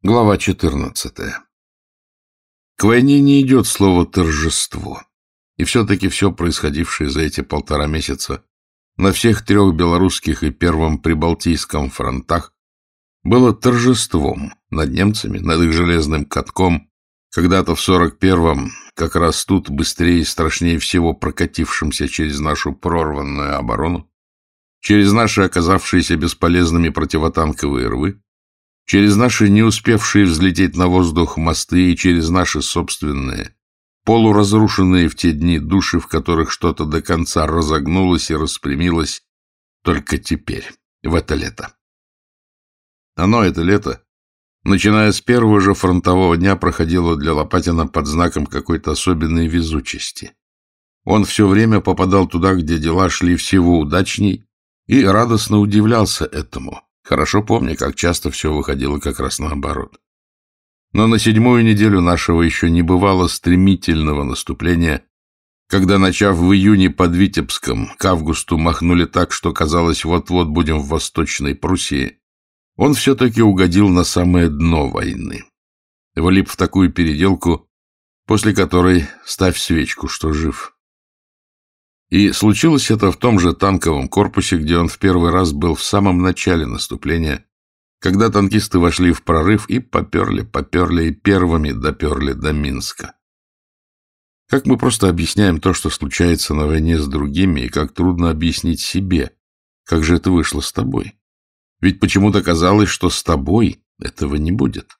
Глава 14. К войне не идет слово «торжество». И все-таки все происходившее за эти полтора месяца на всех трех белорусских и первом прибалтийском фронтах было торжеством над немцами, над их железным катком, когда-то в 41-м, как раз тут, быстрее и страшнее всего прокатившимся через нашу прорванную оборону, через наши оказавшиеся бесполезными противотанковые рвы, через наши не успевшие взлететь на воздух мосты и через наши собственные, полуразрушенные в те дни души, в которых что-то до конца разогнулось и распрямилось только теперь, в это лето. Оно, это лето, начиная с первого же фронтового дня, проходило для Лопатина под знаком какой-то особенной везучести. Он все время попадал туда, где дела шли всего удачней, и радостно удивлялся этому — Хорошо помню, как часто все выходило как раз наоборот. Но на седьмую неделю нашего еще не бывало стремительного наступления, когда, начав в июне под Витебском, к августу махнули так, что казалось, вот-вот будем в Восточной Пруссии, он все-таки угодил на самое дно войны. Влип в такую переделку, после которой ставь свечку, что жив. И случилось это в том же танковом корпусе, где он в первый раз был в самом начале наступления, когда танкисты вошли в прорыв и поперли, поперли и первыми доперли до Минска. Как мы просто объясняем то, что случается на войне с другими, и как трудно объяснить себе, как же это вышло с тобой. Ведь почему-то казалось, что с тобой этого не будет.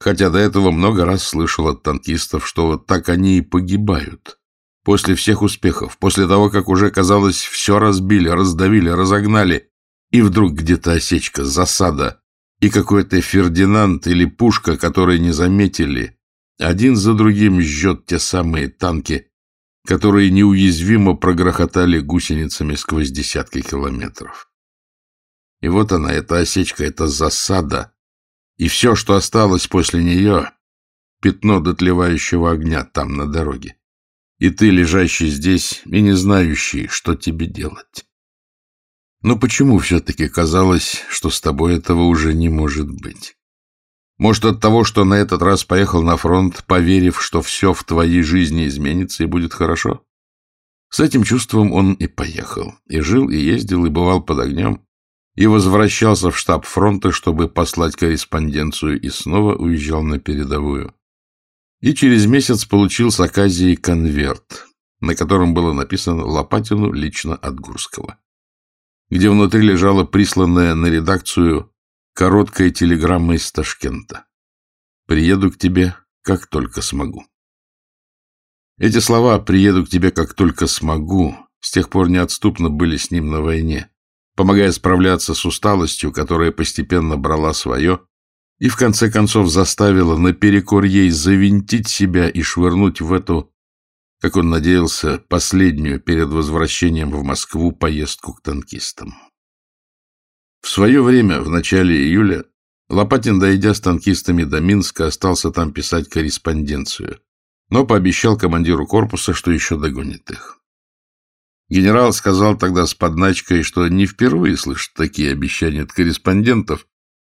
Хотя до этого много раз слышал от танкистов, что вот так они и погибают, После всех успехов, после того, как уже, казалось, все разбили, раздавили, разогнали, и вдруг где-то осечка, засада, и какой-то Фердинанд или пушка, которые не заметили, один за другим жжет те самые танки, которые неуязвимо прогрохотали гусеницами сквозь десятки километров. И вот она, эта осечка, эта засада, и все, что осталось после нее, пятно дотлевающего огня там, на дороге и ты, лежащий здесь и не знающий, что тебе делать. Но почему все-таки казалось, что с тобой этого уже не может быть? Может, от того, что на этот раз поехал на фронт, поверив, что все в твоей жизни изменится и будет хорошо? С этим чувством он и поехал, и жил, и ездил, и бывал под огнем, и возвращался в штаб фронта, чтобы послать корреспонденцию, и снова уезжал на передовую и через месяц получил с Аказии конверт, на котором было написано Лопатину лично от Гурского, где внутри лежала присланная на редакцию короткая телеграмма из Ташкента. «Приеду к тебе, как только смогу». Эти слова «приеду к тебе, как только смогу» с тех пор неотступно были с ним на войне, помогая справляться с усталостью, которая постепенно брала свое, и в конце концов заставила наперекор ей завинтить себя и швырнуть в эту, как он надеялся, последнюю перед возвращением в Москву поездку к танкистам. В свое время, в начале июля, Лопатин, дойдя с танкистами до Минска, остался там писать корреспонденцию, но пообещал командиру корпуса, что еще догонит их. Генерал сказал тогда с подначкой, что не впервые слышит такие обещания от корреспондентов,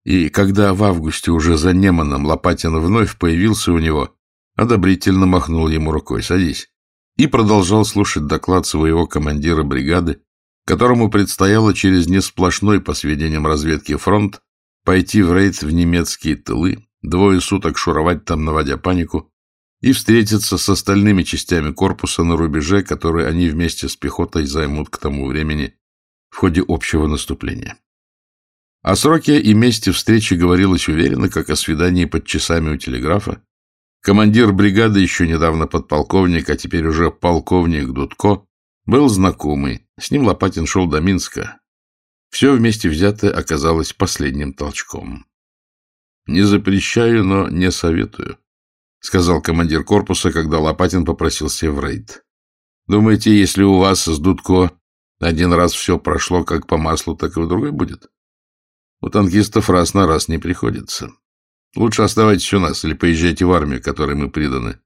и когда в августе уже за Неманом Лопатин вновь появился у него, одобрительно махнул ему рукой «Садись» и продолжал слушать доклад своего командира бригады, которому предстояло через несплошной, по сведениям разведки, фронт пойти в рейд в немецкие тылы, двое суток шуровать там, наводя панику, и встретиться с остальными частями корпуса на рубеже, который они вместе с пехотой займут к тому времени в ходе общего наступления. О сроке и месте встречи говорилось уверенно, как о свидании под часами у телеграфа. Командир бригады, еще недавно подполковник, а теперь уже полковник Дудко, был знакомый. С ним Лопатин шел до Минска. Все вместе взятое оказалось последним толчком. «Не запрещаю, но не советую», — сказал командир корпуса, когда Лопатин попросился в рейд. «Думаете, если у вас с Дудко один раз все прошло как по маслу, так и в другой будет?» У танкистов раз на раз не приходится. Лучше оставайтесь у нас или поезжайте в армию, которой мы приданы.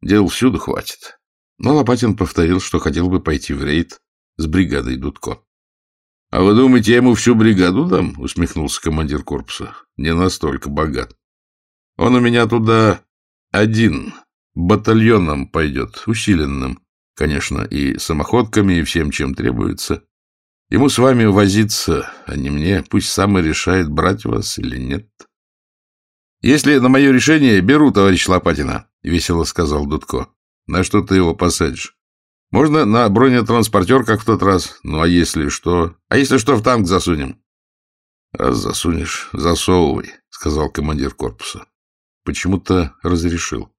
Дел всюду хватит. Но Лопатин повторил, что хотел бы пойти в рейд с бригадой Дудко. — А вы думаете, я ему всю бригаду дам? — усмехнулся командир корпуса. — Не настолько богат. Он у меня туда один, батальоном пойдет, усиленным, конечно, и самоходками, и всем, чем требуется. Ему с вами возиться, а не мне. Пусть сам и решает, брать вас или нет. — Если на мое решение, беру, товарищ Лопатина, — весело сказал Дудко. — На что ты его посадишь? Можно на бронетранспортер, как в тот раз. Ну, а если что? А если что, в танк засунем? — Раз засунешь, засовывай, — сказал командир корпуса. Почему-то разрешил.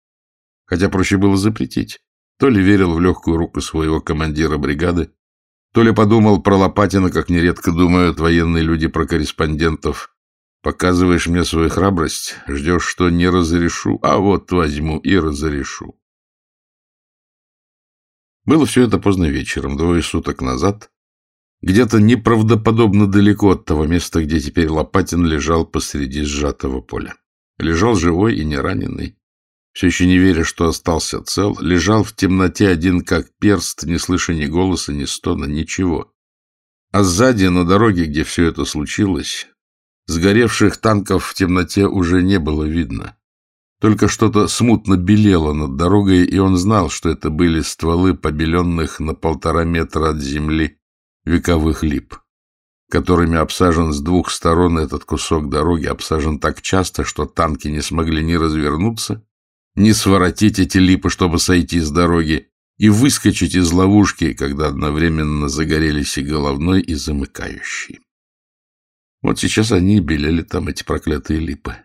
Хотя проще было запретить. То ли верил в легкую руку своего командира бригады, то ли подумал про Лопатина, как нередко думают военные люди про корреспондентов. Показываешь мне свою храбрость, ждешь, что не разрешу, а вот возьму и разрешу. Было все это поздно вечером, двое суток назад, где-то неправдоподобно далеко от того места, где теперь Лопатин лежал посреди сжатого поля. Лежал живой и не раненый, все еще не веря, что остался цел, лежал в темноте один как перст, не слыша ни голоса, ни стона, ничего. А сзади, на дороге, где все это случилось, сгоревших танков в темноте уже не было видно. Только что-то смутно белело над дорогой, и он знал, что это были стволы побеленных на полтора метра от земли вековых лип, которыми обсажен с двух сторон этот кусок дороги, обсажен так часто, что танки не смогли ни развернуться, ни своротить эти липы, чтобы сойти с дороги, и выскочить из ловушки, когда одновременно загорелись и головной, и замыкающий. Вот сейчас они белели там, эти проклятые липы.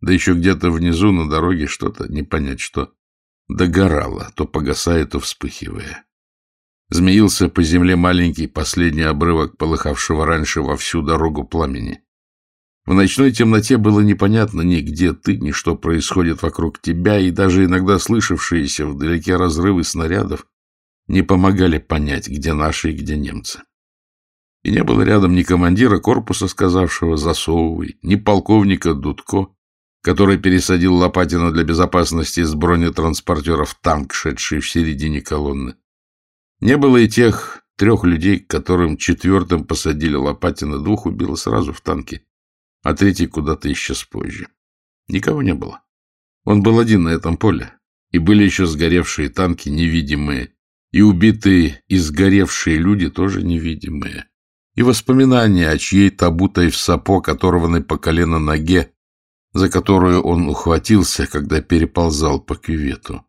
Да еще где-то внизу на дороге что-то, не понять что, догорало, то погасая, то вспыхивая. Змеился по земле маленький последний обрывок полыхавшего раньше во всю дорогу пламени. В ночной темноте было непонятно ни где ты, ни что происходит вокруг тебя, и даже иногда слышавшиеся вдалеке разрывы снарядов не помогали понять, где наши и где немцы. И не было рядом ни командира корпуса, сказавшего «засовывай», ни полковника Дудко, который пересадил Лопатина для безопасности с бронетранспортера в танк, шедший в середине колонны. Не было и тех трех людей, которым четвертым посадили Лопатина, двух убило сразу в танке, а третий куда-то исчез позже. Никого не было. Он был один на этом поле, и были еще сгоревшие танки невидимые, и убитые и сгоревшие люди тоже невидимые, и воспоминания о чьей-то обутой в сапог, оторванной по колено ноге, за которую он ухватился, когда переползал по кювету.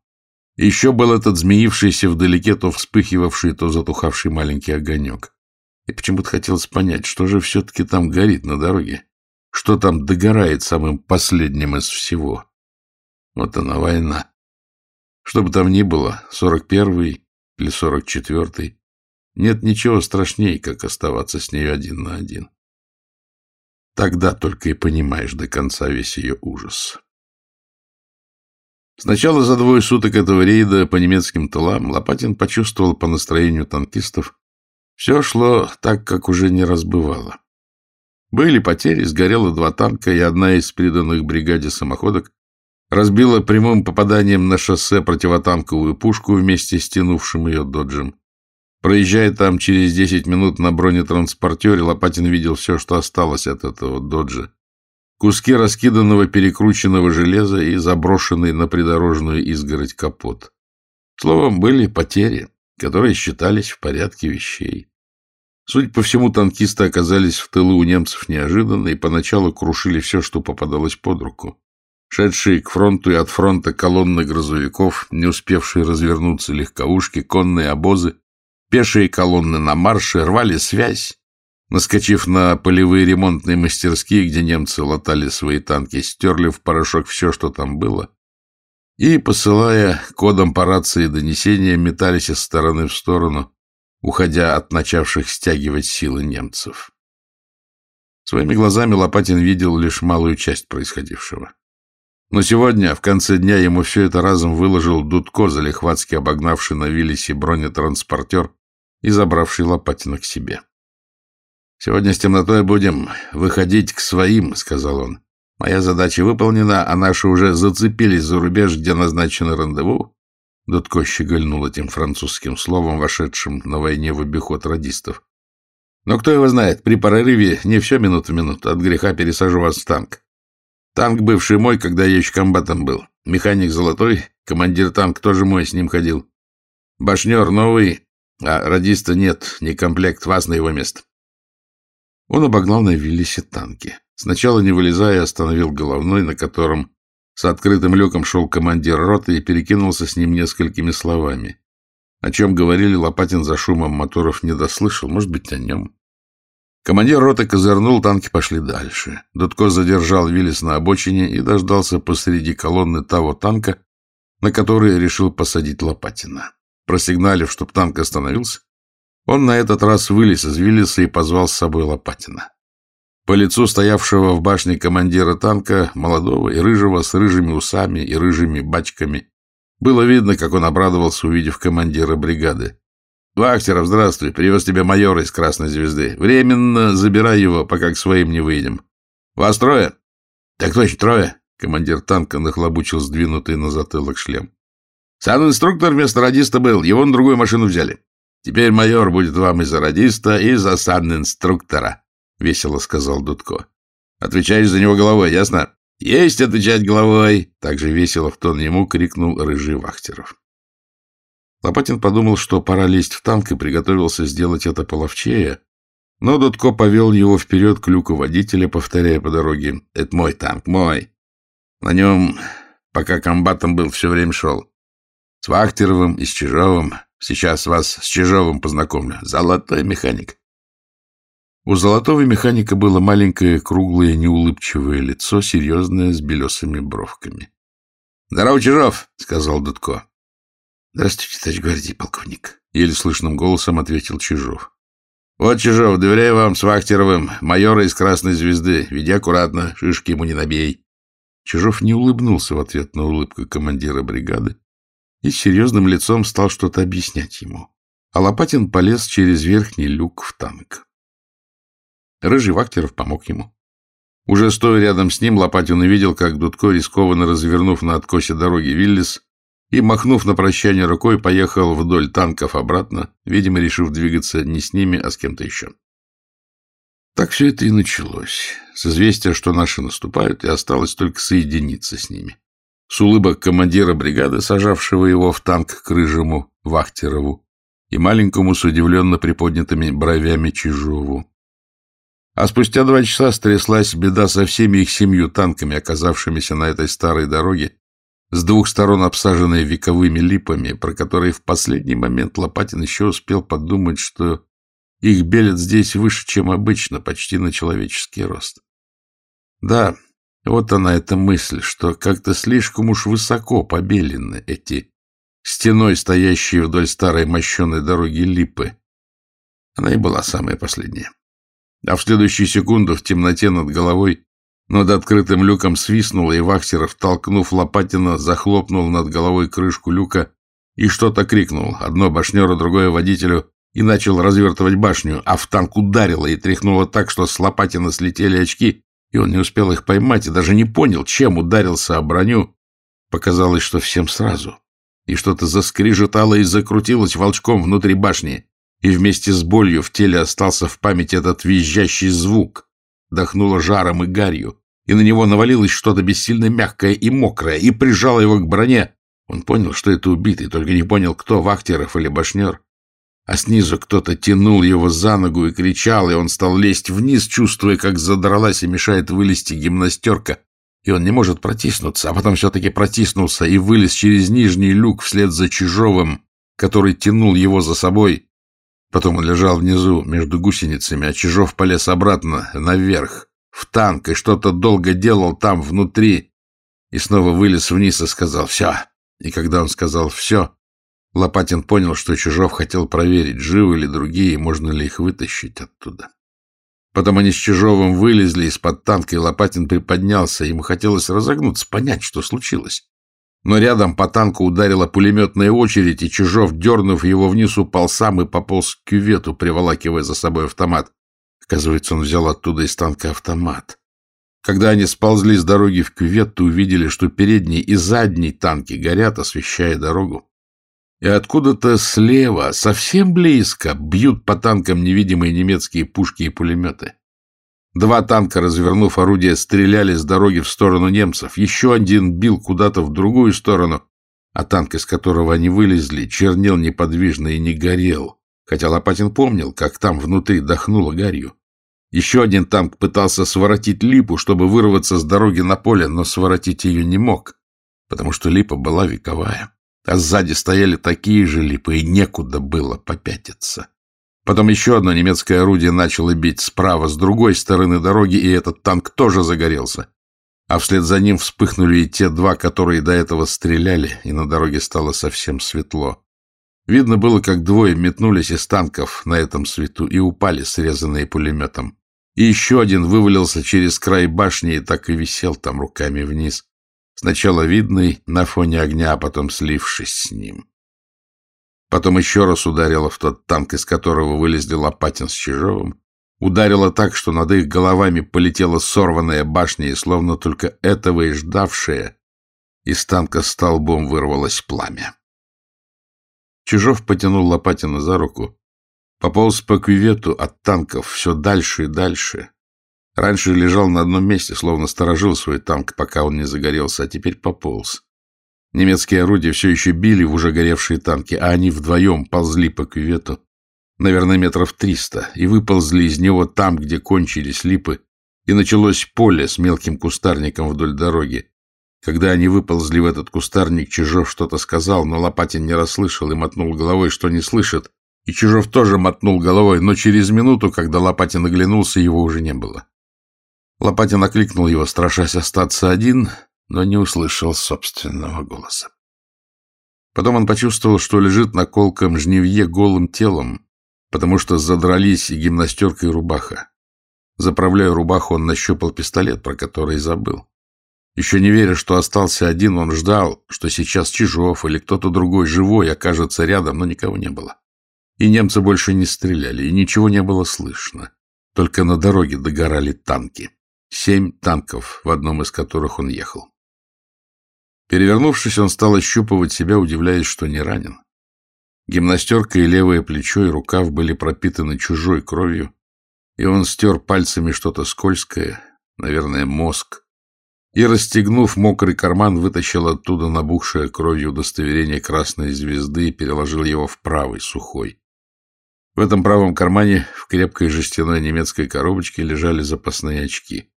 еще был этот змеившийся вдалеке, то вспыхивавший, то затухавший маленький огонек. И почему-то хотелось понять, что же все-таки там горит на дороге, что там догорает самым последним из всего. Вот она, война. Что бы там ни было, сорок первый или сорок четвертый, нет ничего страшнее, как оставаться с нею один на один. Тогда только и понимаешь до конца весь ее ужас. Сначала за двое суток этого рейда по немецким тылам Лопатин почувствовал по настроению танкистов, все шло так, как уже не раз бывало. Были потери, сгорело два танка, и одна из приданных бригаде самоходок разбила прямым попаданием на шоссе противотанковую пушку вместе с тянувшим ее доджем. Проезжая там через десять минут на бронетранспортере, Лопатин видел все, что осталось от этого доджа. Куски раскиданного перекрученного железа и заброшенный на придорожную изгородь капот. Словом, были потери, которые считались в порядке вещей. Судя по всему, танкисты оказались в тылу у немцев неожиданно и поначалу крушили все, что попадалось под руку. Шедшие к фронту и от фронта колонны грузовиков, не успевшие развернуться легковушки, конные обозы, Пешие колонны на марше рвали связь. Наскочив на полевые ремонтные мастерские, где немцы латали свои танки, стерли в порошок все, что там было, и, посылая кодом по рации донесения, метались из стороны в сторону, уходя от начавших стягивать силы немцев. Своими глазами Лопатин видел лишь малую часть происходившего. Но сегодня, в конце дня, ему все это разом выложил Дудко, залихватски обогнавший на Виллисе бронетранспортер и забравший Лопатина к себе. «Сегодня с темнотой будем выходить к своим», — сказал он. «Моя задача выполнена, а наши уже зацепились за рубеж, где назначено рандеву». Дудко щегольнул этим французским словом, вошедшим на войне в обиход радистов. Но кто его знает, при прорыве не все минут в минуту, от греха пересажу вас в танк. Танк бывший мой, когда я еще комбатом был. Механик золотой, командир танк тоже мой, с ним ходил. Башнер новый, а радиста нет, не комплект, вас на его место. Он обогнал на Виллисе танки. Сначала, не вылезая, остановил головной, на котором с открытым люком шел командир роты и перекинулся с ним несколькими словами. О чем говорили, Лопатин за шумом моторов не дослышал, может быть, о нем. Командир роты козырнул, танки пошли дальше. Дудко задержал Виллис на обочине и дождался посреди колонны того танка, на который решил посадить Лопатина. Просигналив, чтоб танк остановился, он на этот раз вылез из Виллиса и позвал с собой Лопатина. По лицу стоявшего в башне командира танка, молодого и рыжего, с рыжими усами и рыжими бачками, было видно, как он обрадовался, увидев командира бригады. «Вахтеров, здравствуй. Привез тебе майора из Красной Звезды. Временно забирай его, пока к своим не выйдем. Вас трое?» «Так точно, трое». Командир танка нахлобучил сдвинутый на затылок шлем. «Сан-инструктор вместо радиста был. Его на другую машину взяли. Теперь майор будет вам и за радиста, и за сан-инструктора», — весело сказал Дудко. «Отвечаешь за него головой, ясно?» «Есть отвечать головой!» — также весело в тон ему крикнул рыжий Вахтеров. Лопатин подумал, что пора лезть в танк и приготовился сделать это половчее, но Дудко повел его вперед к люку водителя, повторяя по дороге «Это мой танк, мой!» На нем, пока комбатом был, все время шел. С Вахтеровым и с Чижовым. Сейчас вас с Чижовым познакомлю. Золотой механик. У золотого механика было маленькое, круглое, неулыбчивое лицо, серьезное, с белесыми бровками. — Здорово, Чижов! — сказал Дудко. — Здравствуйте, товарищ гвардии, полковник! — еле слышным голосом ответил Чижов. — Вот, Чижов, доверяю вам с Вахтеровым, майора из Красной Звезды. Веди аккуратно, шишки ему не набей. Чижов не улыбнулся в ответ на улыбку командира бригады и с серьезным лицом стал что-то объяснять ему. А Лопатин полез через верхний люк в танк. Рыжий Вахтеров помог ему. Уже стоя рядом с ним, Лопатин увидел, как Дудко, рискованно развернув на откосе дороги Виллис и, махнув на прощание рукой, поехал вдоль танков обратно, видимо, решив двигаться не с ними, а с кем-то еще. Так все это и началось. С известия, что наши наступают, и осталось только соединиться с ними. С улыбок командира бригады, сажавшего его в танк к рыжему Вахтерову, и маленькому с удивленно приподнятыми бровями Чижову. А спустя два часа стряслась беда со всеми их семью танками, оказавшимися на этой старой дороге, с двух сторон обсаженной вековыми липами, про которые в последний момент Лопатин еще успел подумать, что их белят здесь выше, чем обычно, почти на человеческий рост. Да, вот она, эта мысль, что как-то слишком уж высоко побелены эти стеной стоящие вдоль старой мощеной дороги липы. Она и была самая последняя. А в следующую секунду в темноте над головой над открытым люком свистнуло, и Вахсеров, толкнув Лопатина, захлопнул над головой крышку люка и что-то крикнул, одно башнеру, другое водителю, и начал развертывать башню, а в танк ударило и тряхнуло так, что с Лопатина слетели очки, и он не успел их поймать и даже не понял, чем ударился о броню. Показалось, что всем сразу. И что-то заскрижетало и закрутилось волчком внутри башни и вместе с болью в теле остался в памяти этот визжащий звук. Дохнуло жаром и гарью, и на него навалилось что-то бессильно мягкое и мокрое, и прижало его к броне. Он понял, что это убитый, только не понял, кто, Вахтеров или Башнер. А снизу кто-то тянул его за ногу и кричал, и он стал лезть вниз, чувствуя, как задралась и мешает вылезти гимнастерка, и он не может протиснуться, а потом все-таки протиснулся и вылез через нижний люк вслед за Чижовым, который тянул его за собой, Потом он лежал внизу, между гусеницами, а Чижов полез обратно, наверх, в танк, и что-то долго делал там, внутри, и снова вылез вниз и сказал «все». И когда он сказал «все», Лопатин понял, что Чижов хотел проверить, живы ли другие, можно ли их вытащить оттуда. Потом они с Чижовым вылезли из-под танка, и Лопатин приподнялся. Ему хотелось разогнуться, понять, что случилось но рядом по танку ударила пулеметная очередь, и Чижов, дернув его вниз, упал сам и пополз к кювету, приволакивая за собой автомат. Оказывается, он взял оттуда из танка автомат. Когда они сползли с дороги в кювет, то увидели, что передний и задний танки горят, освещая дорогу. и откуда-то слева, совсем близко, бьют по танкам невидимые немецкие пушки и пулеметы. Два танка, развернув орудия, стреляли с дороги в сторону немцев. Еще один бил куда-то в другую сторону, а танк, из которого они вылезли, чернел неподвижно и не горел, хотя Лопатин помнил, как там внутри дохнуло гарью. Еще один танк пытался своротить липу, чтобы вырваться с дороги на поле, но своротить ее не мог, потому что липа была вековая, а сзади стояли такие же липы, и некуда было попятиться. Потом еще одно немецкое орудие начало бить справа, с другой стороны дороги, и этот танк тоже загорелся. А вслед за ним вспыхнули и те два, которые до этого стреляли, и на дороге стало совсем светло. Видно было, как двое метнулись из танков на этом свету и упали, срезанные пулеметом. И еще один вывалился через край башни и так и висел там руками вниз. Сначала видный на фоне огня, а потом слившись с ним. Потом еще раз ударила в тот танк, из которого вылезли Лопатин с Чижовым. Ударила так, что над их головами полетела сорванная башня, и словно только этого и ждавшая, из танка столбом вырвалось пламя. Чижов потянул Лопатина за руку, пополз по кювету от танков все дальше и дальше. Раньше лежал на одном месте, словно сторожил свой танк, пока он не загорелся, а теперь пополз. Немецкие орудия все еще били в уже горевшие танки, а они вдвоем ползли по кювету, наверное, метров триста, и выползли из него там, где кончились липы, и началось поле с мелким кустарником вдоль дороги. Когда они выползли в этот кустарник, Чижов что-то сказал, но Лопатин не расслышал и мотнул головой, что не слышит, и Чижов тоже мотнул головой, но через минуту, когда Лопатин оглянулся, его уже не было. Лопатин окликнул его, страшась остаться один, но не услышал собственного голоса. Потом он почувствовал, что лежит на колком жневье голым телом, потому что задрались и гимнастерка, и рубаха. Заправляя рубаху, он нащупал пистолет, про который забыл. Еще не веря, что остался один, он ждал, что сейчас Чижов или кто-то другой живой окажется рядом, но никого не было. И немцы больше не стреляли, и ничего не было слышно. Только на дороге догорали танки. Семь танков, в одном из которых он ехал. Перевернувшись, он стал ощупывать себя, удивляясь, что не ранен. Гимнастерка и левое плечо, и рукав были пропитаны чужой кровью, и он стер пальцами что-то скользкое, наверное, мозг, и, расстегнув мокрый карман, вытащил оттуда набухшее кровью удостоверение красной звезды и переложил его в правый, сухой. В этом правом кармане в крепкой жестяной немецкой коробочке лежали запасные очки.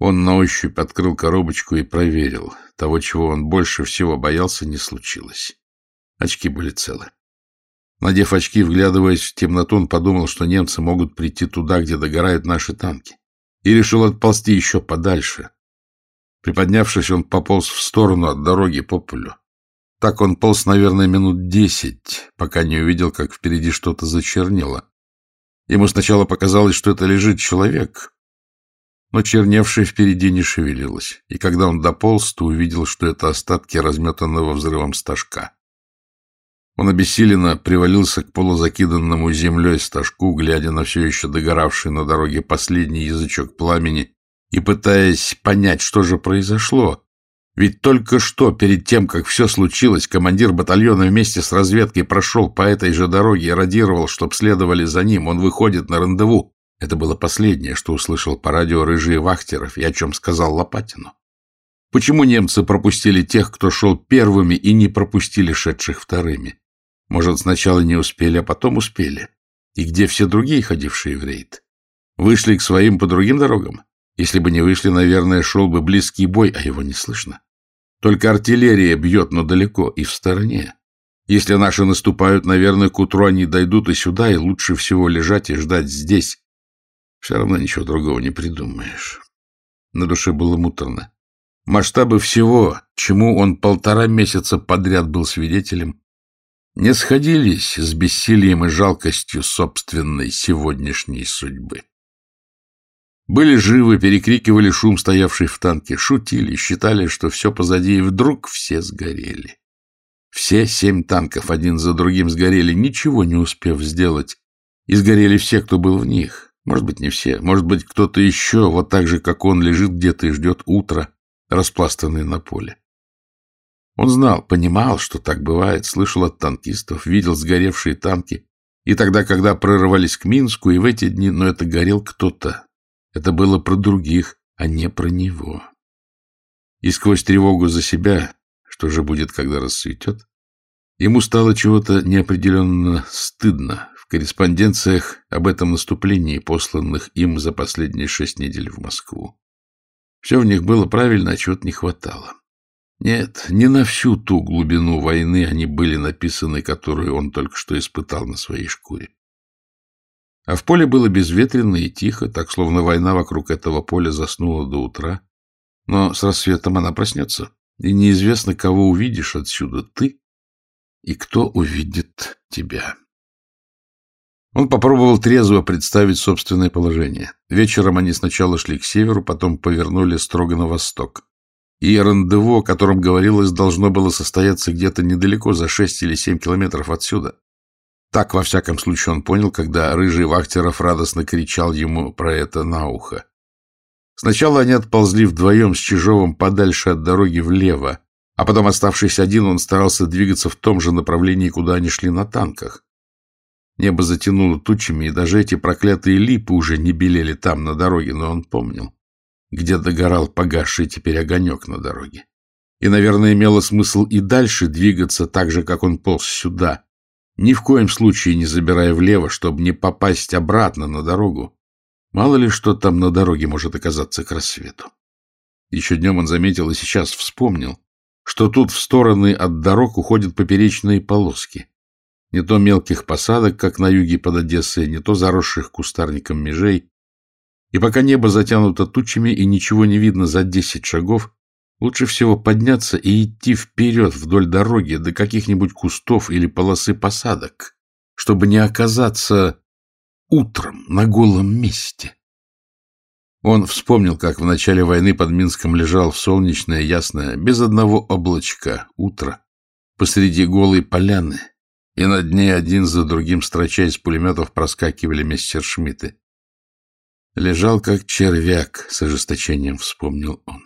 Он на ощупь открыл коробочку и проверил. Того, чего он больше всего боялся, не случилось. Очки были целы. Надев очки, вглядываясь в темноту, он подумал, что немцы могут прийти туда, где догорают наши танки, и решил отползти еще подальше. Приподнявшись, он пополз в сторону от дороги по полю. Так он полз, наверное, минут десять, пока не увидел, как впереди что-то зачернело. Ему сначала показалось, что это лежит человек, но черневшая впереди не шевелилась, и когда он дополз, то увидел, что это остатки разметанного взрывом стажка. Он обессиленно привалился к полузакиданному землей стажку, глядя на все еще догоравший на дороге последний язычок пламени и пытаясь понять, что же произошло. Ведь только что, перед тем, как все случилось, командир батальона вместе с разведкой прошел по этой же дороге и радировал, чтоб следовали за ним. Он выходит на рандеву. Это было последнее, что услышал по радио рыжий Вахтеров и о чем сказал Лопатину. Почему немцы пропустили тех, кто шел первыми, и не пропустили шедших вторыми? Может, сначала не успели, а потом успели? И где все другие, ходившие в рейд? Вышли к своим по другим дорогам? Если бы не вышли, наверное, шел бы близкий бой, а его не слышно. Только артиллерия бьет, но далеко и в стороне. Если наши наступают, наверное, к утру они дойдут и сюда, и лучше всего лежать и ждать здесь, все равно ничего другого не придумаешь. На душе было муторно. Масштабы всего, чему он полтора месяца подряд был свидетелем, не сходились с бессилием и жалкостью собственной сегодняшней судьбы. Были живы, перекрикивали шум, стоявший в танке, шутили, считали, что все позади, и вдруг все сгорели. Все семь танков один за другим сгорели, ничего не успев сделать, и сгорели все, кто был в них. Может быть, не все. Может быть, кто-то еще, вот так же, как он, лежит где-то и ждет утра, распластанный на поле. Он знал, понимал, что так бывает, слышал от танкистов, видел сгоревшие танки. И тогда, когда прорывались к Минску, и в эти дни, но это горел кто-то. Это было про других, а не про него. И сквозь тревогу за себя, что же будет, когда рассветет, ему стало чего-то неопределенно стыдно корреспонденциях об этом наступлении, посланных им за последние шесть недель в Москву. Все в них было правильно, а чего-то не хватало. Нет, не на всю ту глубину войны они были написаны, которую он только что испытал на своей шкуре. А в поле было безветренно и тихо, так словно война вокруг этого поля заснула до утра. Но с рассветом она проснется, и неизвестно, кого увидишь отсюда ты и кто увидит тебя. Он попробовал трезво представить собственное положение. Вечером они сначала шли к северу, потом повернули строго на восток и рандеву, о котором говорилось, должно было состояться где-то недалеко, за шесть или семь километров отсюда. Так, во всяком случае, он понял, когда рыжий Вахтеров радостно кричал ему про это на ухо. Сначала они отползли вдвоем с Чижовым подальше от дороги влево, а потом, оставшись один, он старался двигаться в том же направлении, куда они шли на танках. Небо затянуло тучами, и даже эти проклятые липы уже не белели там, на дороге, но он помнил где догорал погасший теперь огонек на дороге. И, наверное, имело смысл и дальше двигаться так же, как он полз сюда, ни в коем случае не забирая влево, чтобы не попасть обратно на дорогу. Мало ли что там на дороге может оказаться к рассвету. Еще днем он заметил и сейчас вспомнил, что тут в стороны от дорог уходят поперечные полоски. Не то мелких посадок, как на юге под Одессой, не то заросших кустарником межей, и пока небо затянуто тучами и ничего не видно за десять шагов, лучше всего подняться и идти вперед вдоль дороги до каких-нибудь кустов или полосы посадок, чтобы не оказаться утром на голом месте. Он вспомнил, как в начале войны под Минском лежал в солнечное, ясное, без одного облачка, утро, посреди голой поляны, и над ней один за другим, строча из пулеметов, проскакивали мессершмитты. Лежал как червяк, с ожесточением вспомнил он.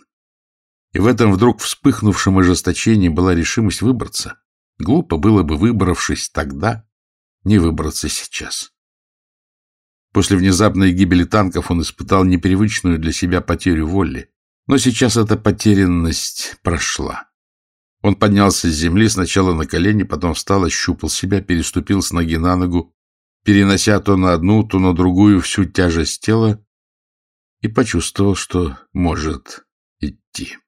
И в этом вдруг вспыхнувшем ожесточении была решимость выбраться. Глупо было бы, выбравшись тогда, не выбраться сейчас. После внезапной гибели танков он испытал непривычную для себя потерю воли. Но сейчас эта потерянность прошла. Он поднялся с земли сначала на колени, потом встал, ощупал себя, переступил с ноги на ногу, перенося то на одну, то на другую всю тяжесть тела, и почувствовал, что может идти.